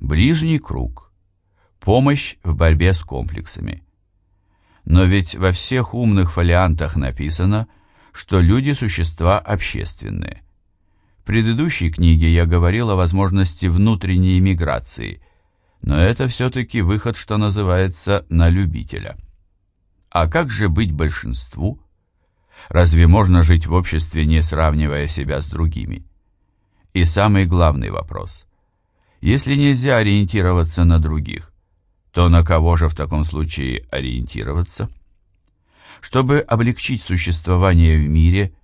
Ближний круг. Помощь в борьбе с комплексами. Но ведь во всех умных фолиантах написано, что люди – существа общественные. В предыдущей книге я говорил о возможности внутренней миграции, но это все-таки выход, что называется, на любителя. А как же быть большинству? Разве можно жить в обществе, не сравнивая себя с другими? И самый главный вопрос. Если нельзя ориентироваться на других, то на кого же в таком случае ориентироваться? Чтобы облегчить существование в мире,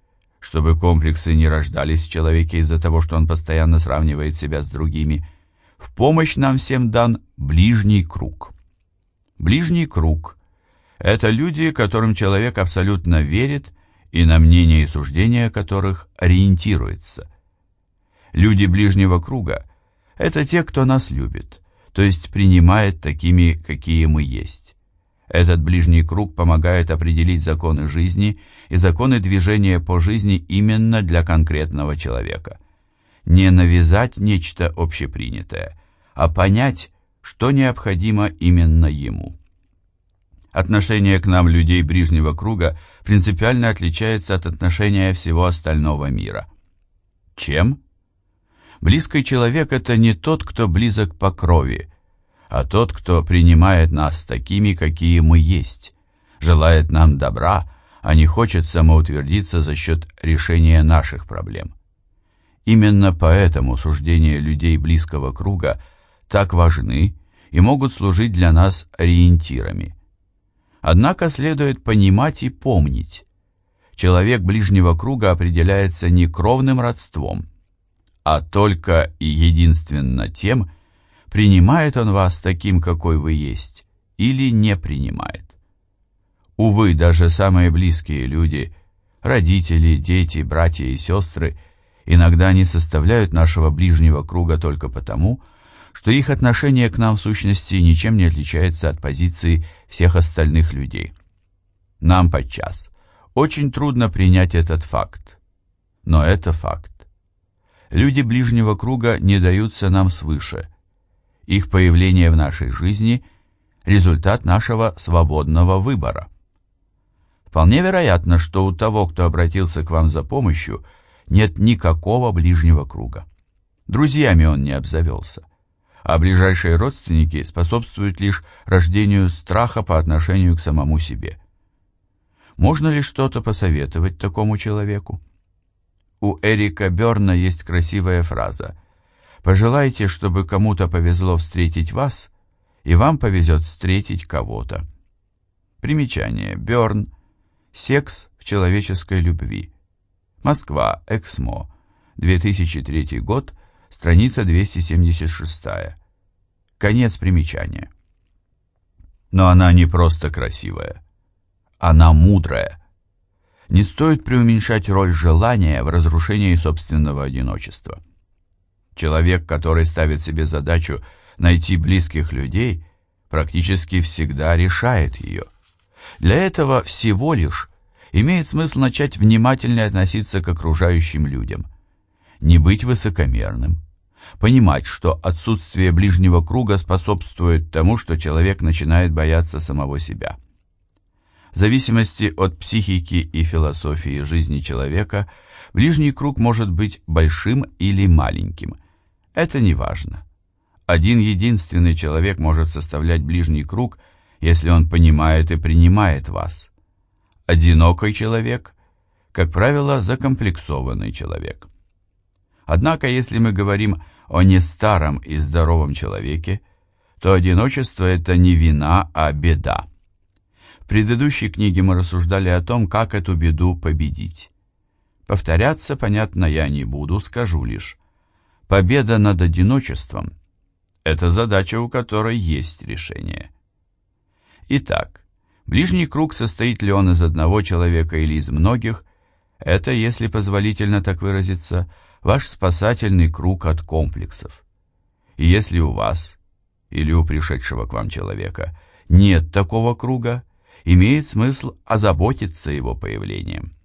чтобы комплексы не рождались в человеке из-за того, что он постоянно сравнивает себя с другими, в помощь нам всем дан ближний круг. Ближний круг – это люди, которым человек абсолютно верит и на мнение и суждения которых ориентируется. Люди ближнего круга – это те, кто нас любит, то есть принимает такими, какие мы есть. Этот ближний круг помогает определить законы жизни и законы движения по жизни именно для конкретного человека. Не навязать нечто общепринятое, а понять, что необходимо именно ему. Отношение к нам людей ближнего круга принципиально отличается от отношения всего остального мира. Чем? Близкий человек – это не тот, кто близок по крови, а тот, кто принимает нас такими, какие мы есть, желает нам добра, а не хочет самоутвердиться за счет решения наших проблем. Именно поэтому суждения людей близкого круга так важны и могут служить для нас ориентирами. Однако следует понимать и помнить. Человек ближнего круга определяется не кровным родством, а только и единственно тем, принимает он вас таким, какой вы есть, или не принимает. Увы, даже самые близкие люди, родители, дети, братья и сестры, иногда не составляют нашего ближнего круга только потому, что их отношение к нам в сущности ничем не отличается от позиции всех остальных людей. Нам подчас очень трудно принять этот факт, но это факт. Люди ближнего круга не даются нам свыше. Их появление в нашей жизни – результат нашего свободного выбора. Вполне вероятно, что у того, кто обратился к вам за помощью, нет никакого ближнего круга. Друзьями он не обзавелся а ближайшие родственники способствуют лишь рождению страха по отношению к самому себе. Можно ли что-то посоветовать такому человеку? У Эрика Берна есть красивая фраза «Пожелайте, чтобы кому-то повезло встретить вас, и вам повезет встретить кого-то». Примечание. Берн. Секс в человеческой любви. Москва. Эксмо. 2003 год страница 276. Конец примечания. Но она не просто красивая. Она мудрая. Не стоит преуменьшать роль желания в разрушении собственного одиночества. Человек, который ставит себе задачу найти близких людей, практически всегда решает ее. Для этого всего лишь имеет смысл начать внимательно относиться к окружающим людям. Не быть высокомерным, понимать, что отсутствие ближнего круга способствует тому, что человек начинает бояться самого себя. В зависимости от психики и философии жизни человека, ближний круг может быть большим или маленьким. Это не важно. Один единственный человек может составлять ближний круг, если он понимает и принимает вас. Одинокий человек, как правило, закомплексованный человек. Однако, если мы говорим о нестаром и здоровом человеке, то одиночество – это не вина, а беда. В предыдущей книге мы рассуждали о том, как эту беду победить. Повторяться, понятно, я не буду, скажу лишь. Победа над одиночеством – это задача, у которой есть решение. Итак, ближний круг, состоит ли он из одного человека или из многих, это, если позволительно так выразиться – ваш спасательный круг от комплексов. И если у вас или у пришедшего к вам человека нет такого круга, имеет смысл озаботиться его появлением.